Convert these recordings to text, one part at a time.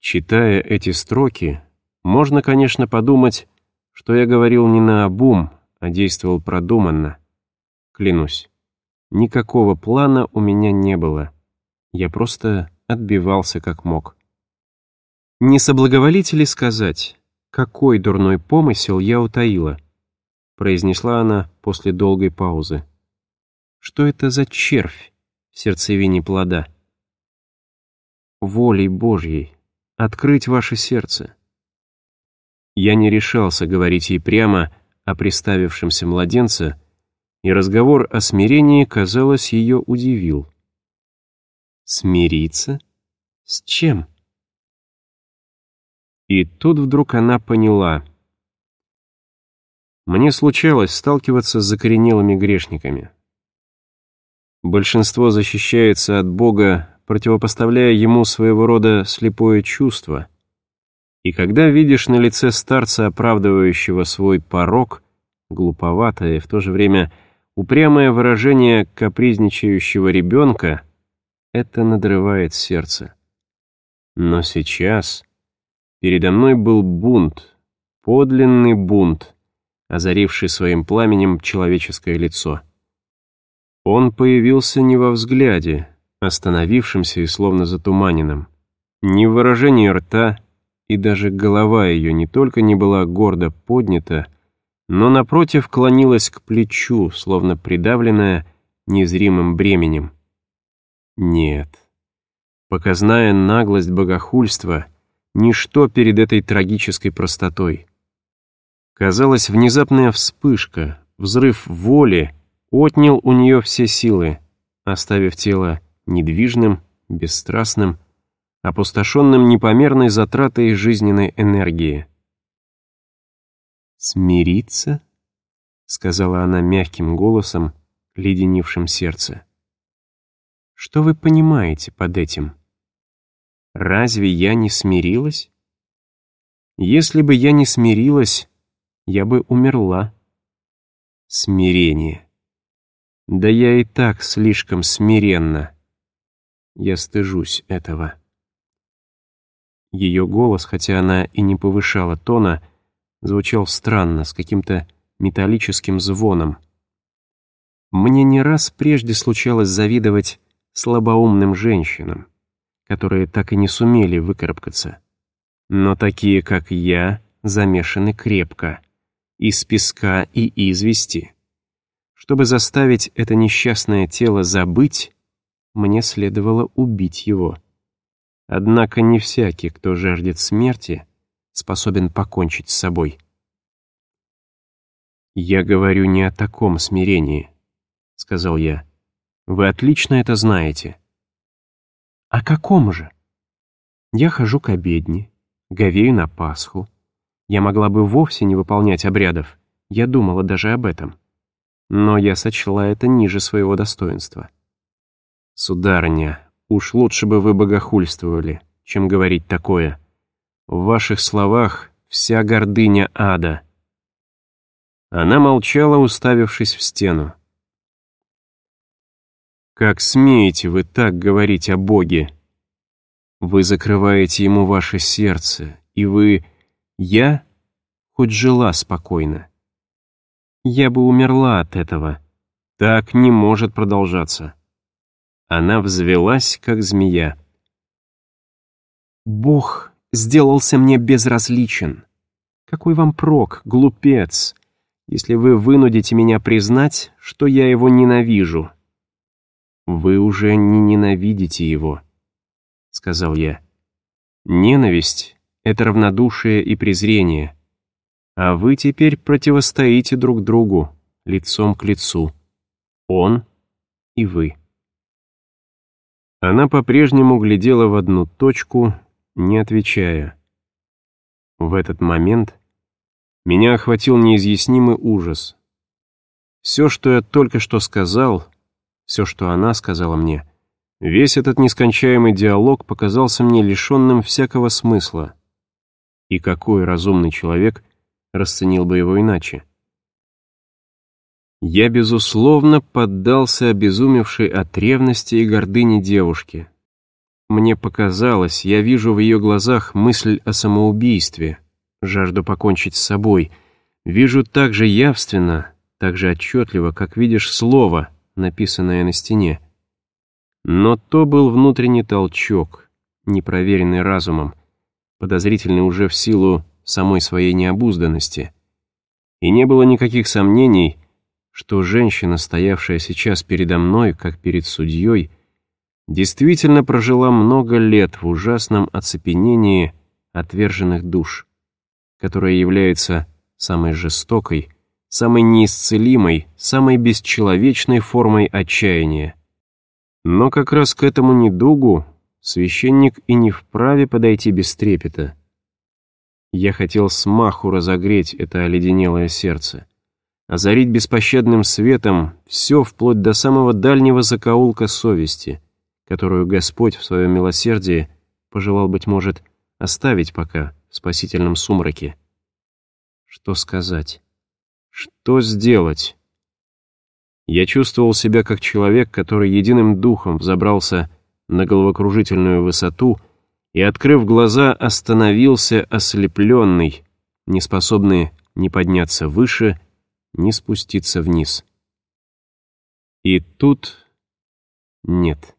Читая эти строки, можно, конечно, подумать, что я говорил не на обум, а действовал продуманно. Клянусь, никакого плана у меня не было. Я просто отбивался как мог. Не соблаговолите ли сказать, какой дурной помысел я утаила? Произнесла она после долгой паузы. Что это за червь в сердцевине плода? Волей Божьей открыть ваше сердце. Я не решался говорить ей прямо о приставившемся младенце, и разговор о смирении, казалось, ее удивил. Смириться? С чем? И тут вдруг она поняла. Мне случалось сталкиваться с закоренелыми грешниками. Большинство защищается от Бога противопоставляя ему своего рода слепое чувство. И когда видишь на лице старца, оправдывающего свой порог, глуповатое и в то же время упрямое выражение капризничающего ребенка, это надрывает сердце. Но сейчас передо мной был бунт, подлинный бунт, озаривший своим пламенем человеческое лицо. Он появился не во взгляде, остановившимся и словно затуманенным. Ни в выражении рта, и даже голова ее не только не была гордо поднята, но, напротив, клонилась к плечу, словно придавленная незримым бременем. Нет. Показная наглость богохульства — ничто перед этой трагической простотой. Казалось, внезапная вспышка, взрыв воли отнял у нее все силы, оставив тело недвижным, бесстрастным, опустошенным непомерной затратой жизненной энергии. «Смириться?» — сказала она мягким голосом, леденившим сердце. «Что вы понимаете под этим? Разве я не смирилась? Если бы я не смирилась, я бы умерла. Смирение. Да я и так слишком смиренна. Я стыжусь этого. Ее голос, хотя она и не повышала тона, звучал странно, с каким-то металлическим звоном. Мне не раз прежде случалось завидовать слабоумным женщинам, которые так и не сумели выкарабкаться. Но такие, как я, замешаны крепко, из песка и извести. Чтобы заставить это несчастное тело забыть, мне следовало убить его. Однако не всякий, кто жаждет смерти, способен покончить с собой. «Я говорю не о таком смирении», — сказал я. «Вы отлично это знаете». «О каком же?» «Я хожу к обедне, говею на Пасху. Я могла бы вовсе не выполнять обрядов, я думала даже об этом. Но я сочла это ниже своего достоинства». «Сударыня, уж лучше бы вы богохульствовали, чем говорить такое. В ваших словах вся гордыня ада». Она молчала, уставившись в стену. «Как смеете вы так говорить о Боге? Вы закрываете ему ваше сердце, и вы... Я хоть жила спокойно. Я бы умерла от этого. Так не может продолжаться». Она взвелась, как змея. «Бог сделался мне безразличен. Какой вам прок, глупец, если вы вынудите меня признать, что я его ненавижу?» «Вы уже не ненавидите его», — сказал я. «Ненависть — это равнодушие и презрение, а вы теперь противостоите друг другу, лицом к лицу. Он и вы». Она по-прежнему глядела в одну точку, не отвечая. В этот момент меня охватил неизъяснимый ужас. Все, что я только что сказал, все, что она сказала мне, весь этот нескончаемый диалог показался мне лишенным всякого смысла. И какой разумный человек расценил бы его иначе? Я, безусловно, поддался обезумевшей от ревности и гордыни девушке. Мне показалось, я вижу в ее глазах мысль о самоубийстве, жажду покончить с собой. Вижу так же явственно, так же отчетливо, как видишь слово, написанное на стене. Но то был внутренний толчок, непроверенный разумом, подозрительный уже в силу самой своей необузданности. И не было никаких сомнений, что женщина, стоявшая сейчас передо мной, как перед судьей, действительно прожила много лет в ужасном оцепенении отверженных душ, которое является самой жестокой, самой неисцелимой, самой бесчеловечной формой отчаяния. Но как раз к этому недугу священник и не вправе подойти без трепета. Я хотел смаху разогреть это оледенелое сердце, озарить беспощадным светом все вплоть до самого дальнего закоулка совести, которую Господь в своем милосердии пожелал, быть может, оставить пока в спасительном сумраке. Что сказать? Что сделать? Я чувствовал себя как человек, который единым духом взобрался на головокружительную высоту и, открыв глаза, остановился ослепленный, неспособный ни подняться выше, ни спуститься вниз. И тут... Нет.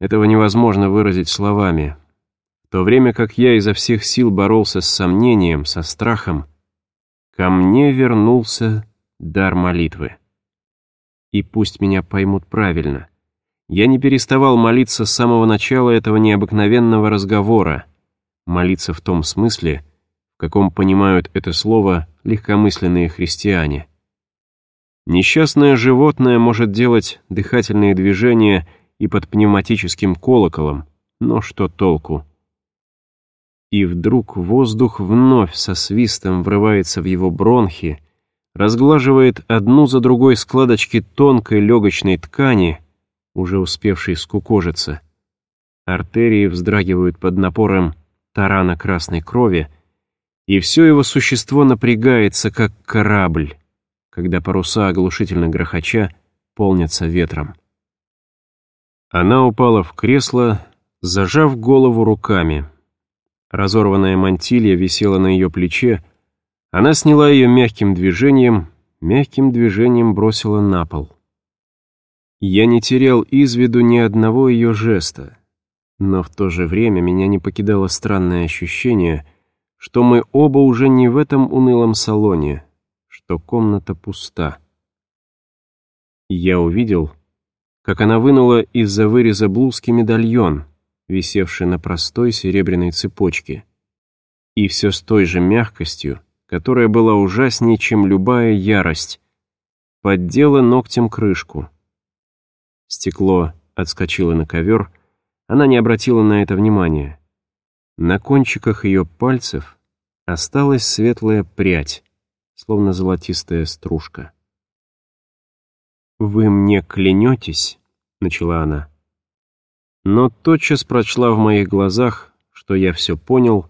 Этого невозможно выразить словами. В то время как я изо всех сил боролся с сомнением, со страхом, ко мне вернулся дар молитвы. И пусть меня поймут правильно — я не переставал молиться с самого начала этого необыкновенного разговора. Молиться в том смысле, в каком понимают это слово легкомысленные христиане. Несчастное животное может делать дыхательные движения и под пневматическим колоколом, но что толку? И вдруг воздух вновь со свистом врывается в его бронхи, разглаживает одну за другой складочки тонкой легочной ткани — уже успевший скукожиться. Артерии вздрагивают под напором тарана красной крови, и все его существо напрягается, как корабль, когда паруса оглушительно грохоча полнятся ветром. Она упала в кресло, зажав голову руками. Разорванная мантилья висела на ее плече, она сняла ее мягким движением, мягким движением бросила на пол. Я не терял из виду ни одного ее жеста, но в то же время меня не покидало странное ощущение, что мы оба уже не в этом унылом салоне, что комната пуста. Я увидел, как она вынула из-за выреза блузки медальон, висевший на простой серебряной цепочке, и все с той же мягкостью, которая была ужаснее, чем любая ярость, поддела ногтем крышку — Стекло отскочило на ковер, она не обратила на это внимания. На кончиках ее пальцев осталась светлая прядь, словно золотистая стружка. «Вы мне клянетесь?» — начала она. Но тотчас прочла в моих глазах, что я все понял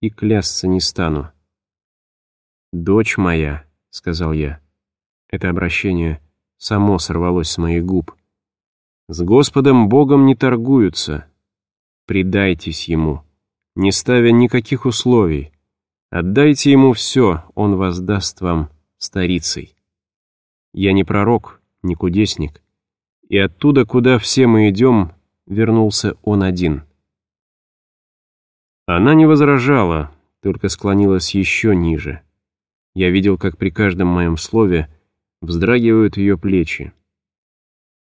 и клясться не стану. «Дочь моя», — сказал я. Это обращение само сорвалось с моих губ. С Господом Богом не торгуются. Предайтесь Ему, не ставя никаких условий. Отдайте Ему все, Он воздаст вам старицей. Я не пророк, не кудесник. И оттуда, куда все мы идем, вернулся Он один. Она не возражала, только склонилась еще ниже. Я видел, как при каждом моем слове вздрагивают ее плечи.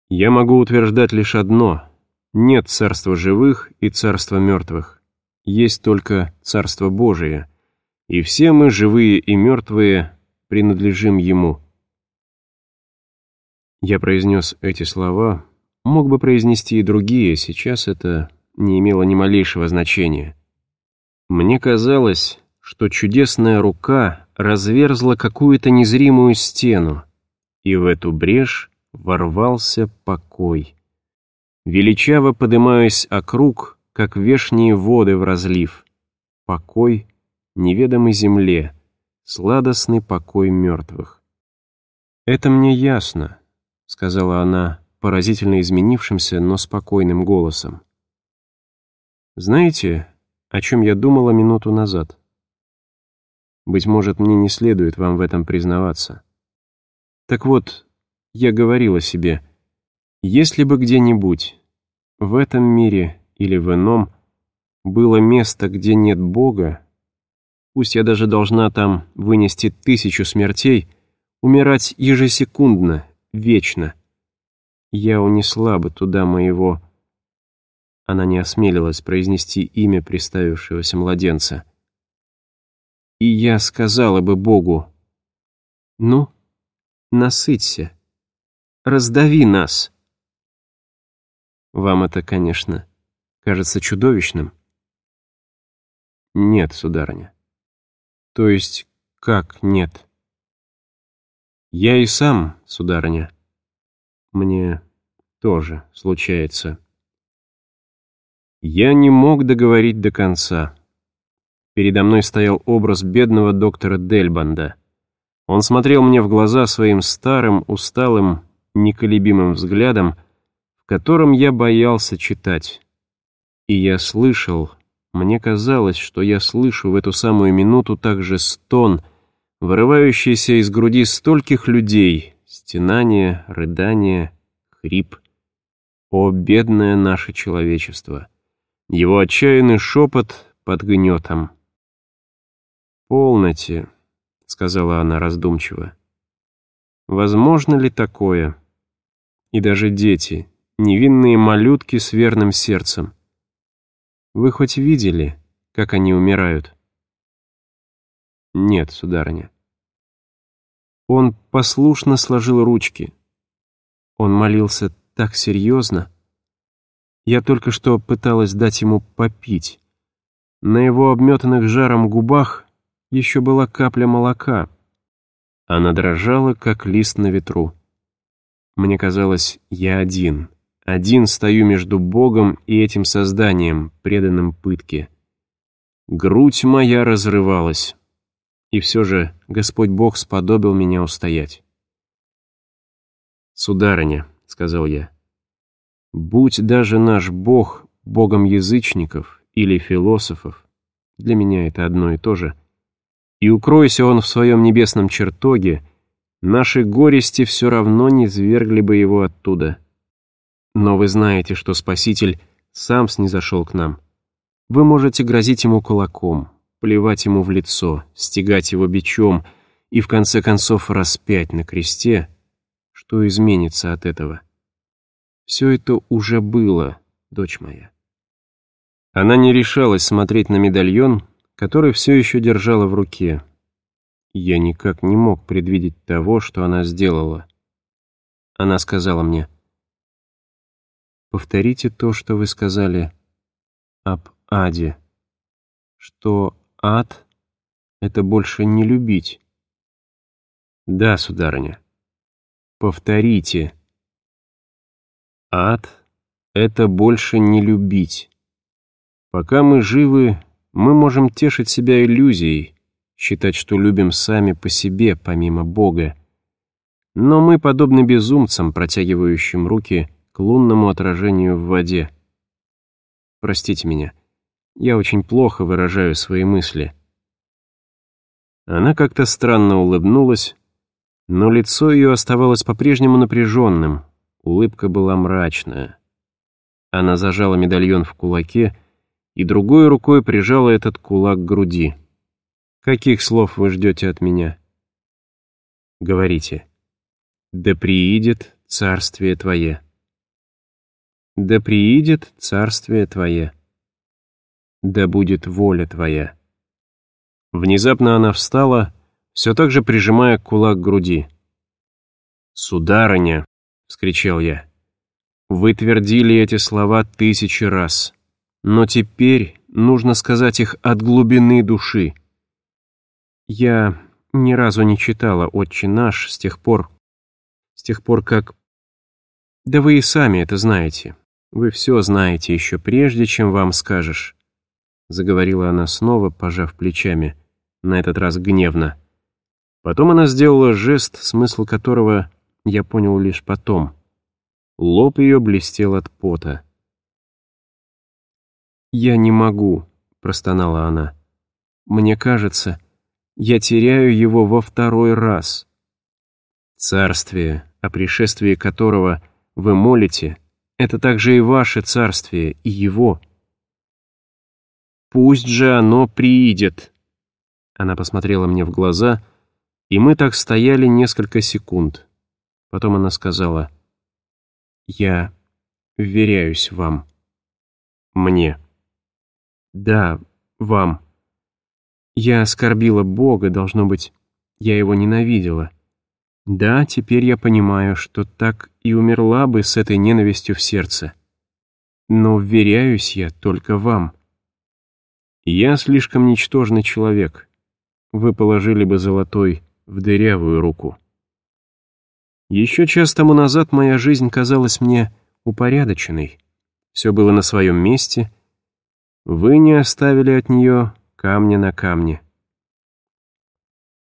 Я могу утверждать лишь одно. Нет царства живых и царства мертвых. Есть только царство Божие. И все мы, живые и мертвые, принадлежим Ему. Я произнес эти слова, мог бы произнести и другие, сейчас это не имело ни малейшего значения. Мне казалось, что чудесная рука разверзла какую-то незримую стену, и в эту брешь ворвался покой. Величаво подымаясь округ, как вешние воды в разлив. Покой неведомой земле, сладостный покой мертвых. «Это мне ясно», — сказала она поразительно изменившимся, но спокойным голосом. Знаете, о чем я думала минуту назад? Быть может, мне не следует вам в этом признаваться. Так вот, я говорила себе, если бы где-нибудь, в этом мире или в ином, было место, где нет Бога, пусть я даже должна там вынести тысячу смертей, умирать ежесекундно, вечно, я унесла бы туда моего... Она не осмелилась произнести имя приставившегося младенца. И я сказала бы Богу, «Ну, насыться, раздави нас». Вам это, конечно, кажется чудовищным? Нет, сударыня. То есть, как нет? Я и сам, сударыня, мне тоже случается. Я не мог договорить до конца. Передо мной стоял образ бедного доктора Дельбанда. Он смотрел мне в глаза своим старым, усталым, неколебимым взглядом, в котором я боялся читать. И я слышал, мне казалось, что я слышу в эту самую минуту также стон, вырывающийся из груди стольких людей, стенание, рыдание, хрип. О, бедное наше человечество! Его отчаянный шепот под гнетом. «Полноте», — сказала она раздумчиво. «Возможно ли такое? И даже дети, невинные малютки с верным сердцем. Вы хоть видели, как они умирают?» «Нет, сударыня». Он послушно сложил ручки. Он молился так серьезно. Я только что пыталась дать ему попить. На его обметанных жаром губах еще была капля молока. Она дрожала, как лист на ветру. Мне казалось, я один, один стою между Богом и этим созданием, преданным пытке. Грудь моя разрывалась. И все же Господь Бог сподобил меня устоять. «Сударыня», — сказал я, — Будь даже наш Бог Богом язычников или философов, для меня это одно и то же, и укройся он в своем небесном чертоге, наши горести все равно не свергли бы его оттуда. Но вы знаете, что Спаситель сам снизошел к нам. Вы можете грозить ему кулаком, плевать ему в лицо, стегать его бичом и в конце концов распять на кресте. Что изменится от этого? Все это уже было, дочь моя. Она не решалась смотреть на медальон, который все еще держала в руке. Я никак не мог предвидеть того, что она сделала. Она сказала мне, «Повторите то, что вы сказали об аде, что ад — это больше не любить». «Да, сударыня, повторите». Ад — это больше не любить. Пока мы живы, мы можем тешить себя иллюзией, считать, что любим сами по себе, помимо Бога. Но мы подобны безумцам, протягивающим руки к лунному отражению в воде. Простите меня, я очень плохо выражаю свои мысли. Она как-то странно улыбнулась, но лицо ее оставалось по-прежнему напряженным, Улыбка была мрачная. Она зажала медальон в кулаке и другой рукой прижала этот кулак к груди. «Каких слов вы ждете от меня?» «Говорите. Да приидет царствие Твое». «Да приидет царствие Твое». «Да будет воля Твоя». Внезапно она встала, все так же прижимая кулак к груди. «Сударыня», — вскричал я. «Вы твердили эти слова тысячи раз, но теперь нужно сказать их от глубины души. Я ни разу не читала «Отче наш» с тех пор, с тех пор как... Да вы и сами это знаете. Вы все знаете еще прежде, чем вам скажешь», — заговорила она снова, пожав плечами, на этот раз гневно. Потом она сделала жест, смысл которого я понял лишь потом. Лоб ее блестел от пота. «Я не могу», — простонала она. «Мне кажется, я теряю его во второй раз». Царствие, о пришествии которого вы молите, это также и ваше царствие, и его. «Пусть же оно приидет!» Она посмотрела мне в глаза, и мы так стояли несколько секунд. Потом она сказала, «Я вверяюсь вам». «Мне». «Да, вам». Я оскорбила Бога, должно быть, я его ненавидела. Да, теперь я понимаю, что так и умерла бы с этой ненавистью в сердце. Но вверяюсь я только вам. Я слишком ничтожный человек. Вы положили бы золотой в дырявую руку. Еще час тому назад моя жизнь казалась мне упорядоченной. Все было на своем месте. Вы не оставили от нее камня на камне.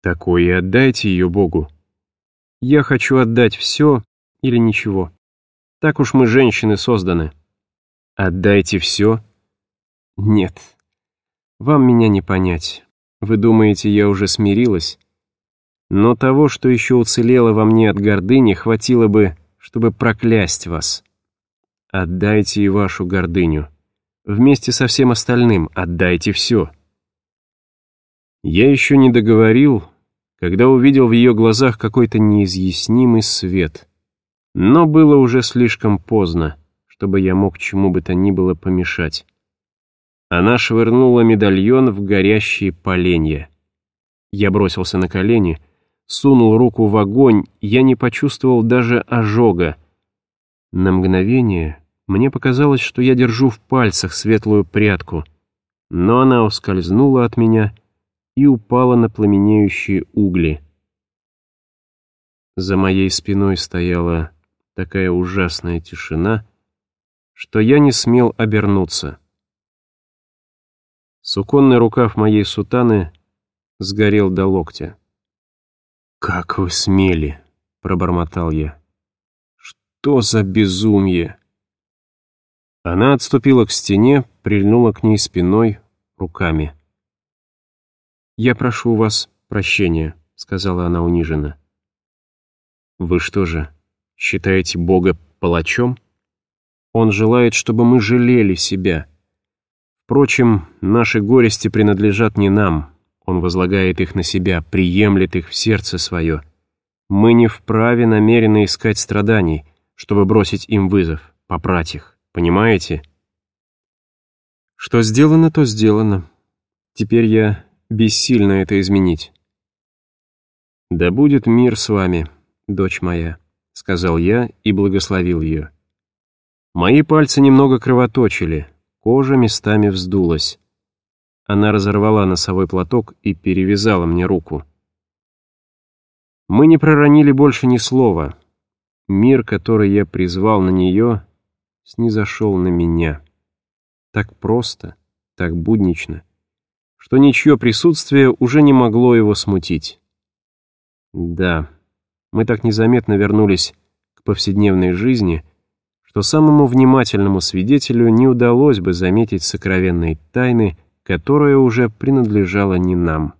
Такое отдайте ее Богу. Я хочу отдать все или ничего. Так уж мы, женщины, созданы. Отдайте все? Нет. Вам меня не понять. Вы думаете, я уже смирилась? Но того, что еще уцелело во мне от гордыни, хватило бы, чтобы проклясть вас. Отдайте и вашу гордыню. Вместе со всем остальным отдайте все. Я еще не договорил, когда увидел в ее глазах какой-то неизъяснимый свет. Но было уже слишком поздно, чтобы я мог чему бы то ни было помешать. Она швырнула медальон в горящие поленья. Я бросился на колени, сунул руку в огонь, я не почувствовал даже ожога. На мгновение мне показалось, что я держу в пальцах светлую прядку, но она ускользнула от меня и упала на пламенеющие угли. За моей спиной стояла такая ужасная тишина, что я не смел обернуться. Суконный рукав моей сутаны сгорел до локтя. «Как вы смели!» — пробормотал я. «Что за безумие!» Она отступила к стене, прильнула к ней спиной, руками. «Я прошу у вас прощения», — сказала она униженно. «Вы что же, считаете Бога палачом? Он желает, чтобы мы жалели себя». Впрочем, наши горести принадлежат не нам. Он возлагает их на себя, приемлет их в сердце свое. Мы не вправе намеренно искать страданий, чтобы бросить им вызов, попрать их. Понимаете? Что сделано, то сделано. Теперь я бессильно это изменить. «Да будет мир с вами, дочь моя», — сказал я и благословил ее. Мои пальцы немного кровоточили, Кожа местами вздулась. Она разорвала носовой платок и перевязала мне руку. Мы не проронили больше ни слова. Мир, который я призвал на нее, снизошел на меня. Так просто, так буднично, что ничье присутствие уже не могло его смутить. Да, мы так незаметно вернулись к повседневной жизни — что самому внимательному свидетелю не удалось бы заметить сокровенные тайны, которая уже принадлежала не нам.